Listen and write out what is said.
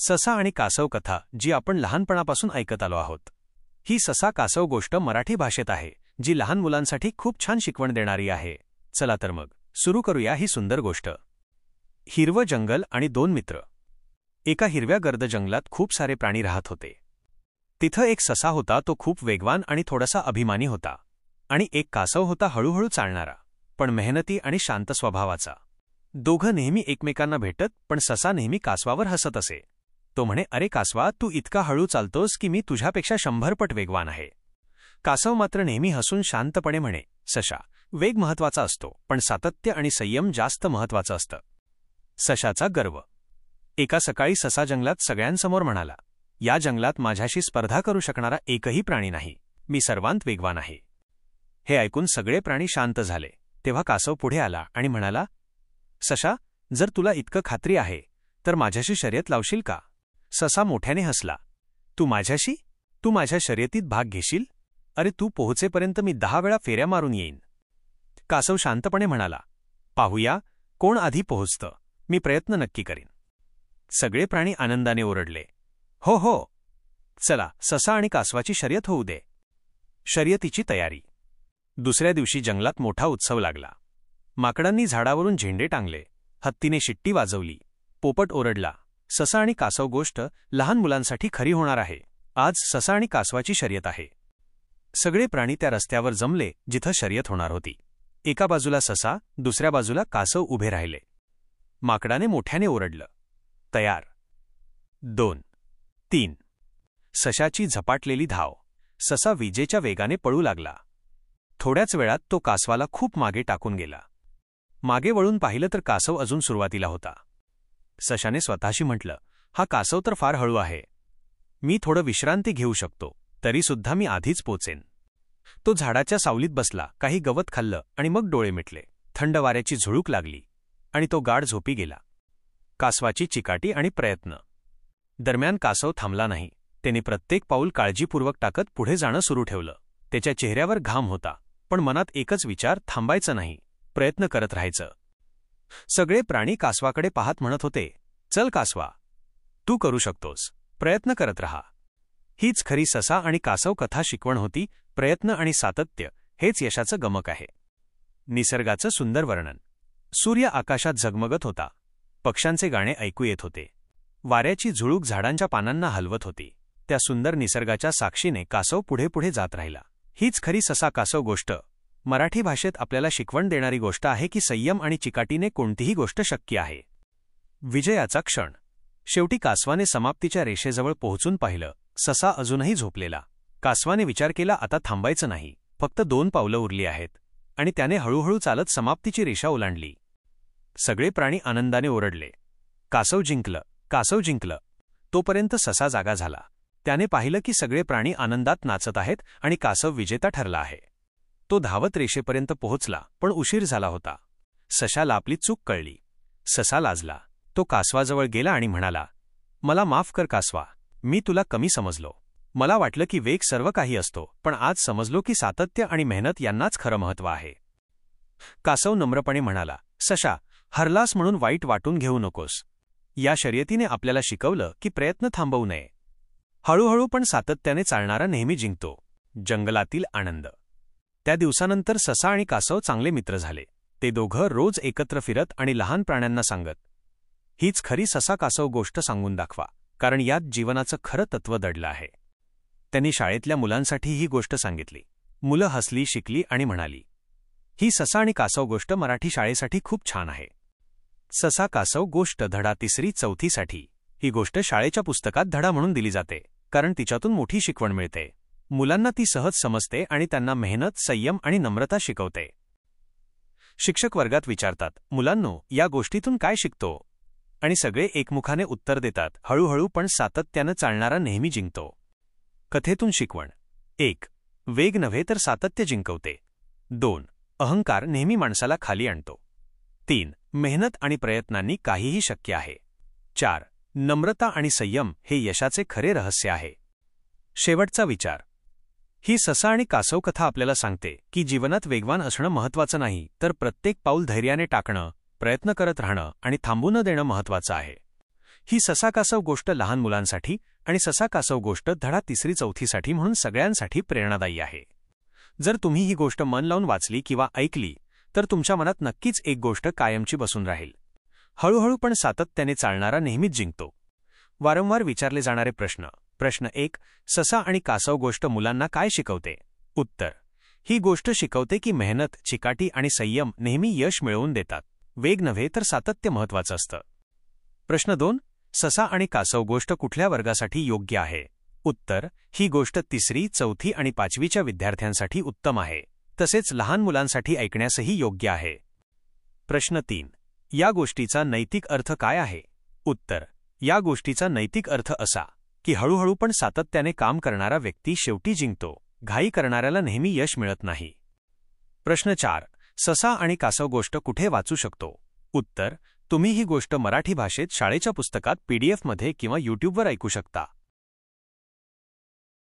ससा आणि कासव कथा जी आपण लहानपणापासून ऐकत आलो आहोत. ही ससा कासव गोष्ट मराठी भाषेत आहे जी लहान मुलांसाठी खूप छान शिकवण देणारी आहे. चला तर मग सुरू करूया ही सुंदर गोष्ट. हिरवं जंगल आणि दोन मित्र. एका हिरव्या गर्द जंगलात खूप सारे प्राणी राहत होते. तिथं एक ससा होता तो खूप वेगवान आणि थोडासा अभिमानी होता. आणि एक कासव होता हळूहळू चालणारा पण मेहनती आणि शांत स्वभावाचा. दोघं नेहमी एकमेकांना भेटत पण ससा नेहमी कासवावर हसत असे. तो म्हणे अरे कासवा तू इतका हळू चालतोस की मी तुझ्यापेक्षा शंभरपट वेगवान आहे. कासव मात्र नेहमी हसून शांतपणे म्हणे सशा वेग महत्त्वाचा असतो पण सातत्य आणि संयम जास्त महत्वाचं असतं. सशाचा गर्व. एका सकाळी ससा जंगलात सगळ्यांसमोर म्हणाला या जंगलात माझ्याशी स्पर्धा करू शकणारा एकही प्राणी नाही. मी सर्वांत वेगवान आहे. हे ऐकून सगळे प्राणी शांत झाले. तेव्हा कासव पुढे आला आणि म्हणाला सशा जर तुला इतकं खात्री आहे तर माझ्याशी शर्यत लावशील का? ससा मोठ्याने हसला. तू माझ्याशी? तू माझ्या शर्यतीत भाग घेशील? अरे तू पोहोचेपर्यंत मी दहा वेळा फेऱ्या मारून येईन. कासव शांतपणे म्हणाला पाहूया कोण आधी पोहोचतं? मी प्रयत्न नक्की करीन. सगळे प्राणी आनंदाने ओरडले हो हो चला ससा आणि कासवाची शर्यत होऊ दे. शर्यतीची तयारी. दुसऱ्या दिवशी जंगलात मोठा उत्सव लागला. माकडांनी झाडावरून झेंडे टांगले हत्तीने शिट्टी वाजवली पोपट ओरडला ससा आणि कासव गोष्ट लहान मुलांसाठी खरी होणार आहे. आज ससा आणि कासवाची शर्यत आहे. सगळे प्राणी त्या रस्त्यावर जमले जिथं शर्यत होणार होती. एका बाजूला ससा दुसऱ्या बाजूला कासव उभे राहिले. माकडाने मोठ्याने ओरडलं. तयार. दोन. तीन. सशाची झपाटलेली धाव. ससा विजेच्या वेगाने पळू लागला. थोड्याच वेळात तो कासवाला खूप मागे टाकून गेला. मागे वळून पाहिलं तर कासव अजून सुरुवातीला होता. सशाने स्वतःशी म्हटलं हा कासव तर फार हळू आहे. मी थोडं विश्रांती घेऊ शकतो तरीसुद्धा मी आधीच पोचेन. तो झाडाच्या सावलीत बसला काही गवत खाल्लं आणि मग डोळे मिटले. थंड वाऱ्याची झुळूक लागली आणि तो गाढ झोपी गेला. कासवाची चिकाटी आणि प्रयत्न. दरम्यान कासव थांबला नाही. त्याने प्रत्येक पाऊल काळजीपूर्वक टाकत पुढे जाणं सुरू ठेवलं. त्याच्या चेहऱ्यावर घाम होता पण मनात एकच विचार थांबायचं नाही. प्रयत्न करत राहायचं. सगळे प्राणी कासवाकडे पाहत म्हणत होते चल कासवा तू करू शकतोस प्रयत्न करत रहा. हीच खरी ससा आणि कासव कथा शिकवण होती प्रयत्न आणि सातत्य हेच यशाचं गमक आहे. निसर्गाचं सुंदर वर्णन. सूर्य आकाशात झगमगत होता. पक्ष्यांचे गाणे ऐकू येत होते. वाऱ्याची झुळूक झाडांच्या पानांना हलवत होती. त्या सुंदर निसर्गाच्या साक्षीने कासव पुढे पुढे जात राहिला. हीच खरी ससा कासव गोष्ट मराठी भाषेत आपल्याला शिकवण देणारी गोष्ट आहे की संयम आणि चिकाटीने कोणतीही गोष्ट शक्य आहे. विजयाचा क्षण. शेवटी कासवाने समाप्तीच्या रेषेजवळ पोहोचून पाहिलं. ससा अजूनही झोपलेला. कासवाने विचार केला आता थांबायचं नाही. फक्त दोन पावलं उरली आहेत. आणि त्याने हळूहळू चालत समाप्तीची रेषा ओलांडली. सगळे प्राणी आनंदाने ओरडले. कासव जिंकलं. कासव जिंकलं. तोपर्यंत ससा जागा झाला. त्याने पाहिलं की सगळे प्राणी आनंदात नाचत आहेत आणि कासव विजेता ठरला आहे. तो धावत रेषेपर्यंत पोहोचला पण उशीर झाला होता. सशाला आपली चूक कळली. ससा लाजला. तो कासवाजवळ गेला आणि म्हणाला मला माफ कर कासवा. मी तुला कमी समजलो. मला वाटलं की वेग सर्व काही असतो पण आज समजलो की सातत्य आणि मेहनत यांनाच खरं महत्त्व आहे. कासव नम्रपणे म्हणाला सशा हरलास म्हणून वाईट वाटून घेऊ नकोस. या शर्यतीने आपल्याला शिकवलं की प्रयत्न थांबवू नये. हळूहळू पण सातत्याने चालणारा नेहमी जिंकतो. जंगलातील आनंद. त्या दिवसानंतर ससा आणि कासव चांगले मित्र झाले. ते दोघं रोज एकत्र फिरत आणि लहान प्राण्यांना सांगत. हीच खरी ससा कासव गोष्ट सांगून दाखवा कारण यात जीवनाचं खरं तत्व दडलं आहे. त्यांनी शाळेतल्या मुलांसाठी ही गोष्ट सांगितली. मुलं हसली शिकली आणि म्हणाली ही ससा आणि कासव गोष्ट मराठी शाळेसाठी खूप छान आहे. ससा कासव गोष्ट धडा तिसरी चौथीसाठी. ही गोष्ट शाळेच्या पुस्तकात धडा म्हणून दिली जाते कारण तिच्यातून मोठी शिकवण मिळते. मुलांना ती सहज समजते आणि त्यांना मेहनत संयम आणि नम्रता शिकवते. शिक्षक वर्गात विचारतात मुलांनो या गोष्टीतून काय शिकतो? आणि सगळे एकमुखाने उत्तर देतात हळूहळू पण सातत्यानं चालणारा नेहमी जिंकतो. कथेतून शिकवण. एक वेग नव्हे तर सातत्य जिंकवते. दोन अहंकार नेहमी माणसाला खाली आणतो. तीन मेहनत आणि प्रयत्नांनी काहीही शक्य आहे. चार नम्रता आणि संयम हे यशाचे खरे रहस्य आहे. शेवटचा विचार. ही ससा आणि कासव कथा आपल्याला सांगते की जीवनात वेगवान असणं महत्वाचं नाही तर प्रत्येक पाऊल धैर्याने टाकणं प्रयत्न करत राहणं आणि थांबू न देणं महत्वाचं आहे. ही ससा कासव गोष्ट लहान मुलांसाठी आणि ससा कासव गोष्ट धडा तिसरी चौथीसाठी म्हणून सगळ्यांसाठी प्रेरणादायी आहे. जर तुम्ही ही गोष्ट मन लावून वाचली किंवा ऐकली तर तुमच्या मनात नक्कीच एक गोष्ट कायमची बसून राहील. हळूहळू पण सातत्याने चालणारा नेहमीच जिंकतो. वारंवार विचारले जाणारे प्रश्न. प्रश्न एक ससा आणि कासव गोष्ट मुलांना काय शिकवते? उत्तर ही गोष्ट शिकवते की मेहनत चिकाटी आणि संयम नेहमी यश मिळवून देतात. वेग नव्हे तर सातत्य महत्वाचं असतं. प्रश्न दोन ससा आणि कासव गोष्ट कुठल्या वर्गासाठी योग्य आहे? उत्तर ही गोष्ट तिसरी चौथी आणि पाचवीच्या विद्यार्थ्यांसाठी उत्तम आहे. तसेच लहान मुलांसाठी ऐकण्यासही योग्य आहे. प्रश्न तीन या गोष्टीचा नैतिक अर्थ काय आहे? उत्तर या गोष्टीचा नैतिक अर्थ असा की हळूहळू पण सातत्याने काम करणारा व्यक्ती शेवटी जिंकतो. घाई करणाऱ्याला नेहमी यश मिळत नाही. प्रश्न चार. ससा आणि कासव गोष्ट कुठे वाचू शकतो? उत्तर. तुम्ही ही गोष्ट मराठी भाषेत शाळेच्या पुस्तकात पीडीएफमध्ये किंवा युट्यूबवर ऐकू शकता.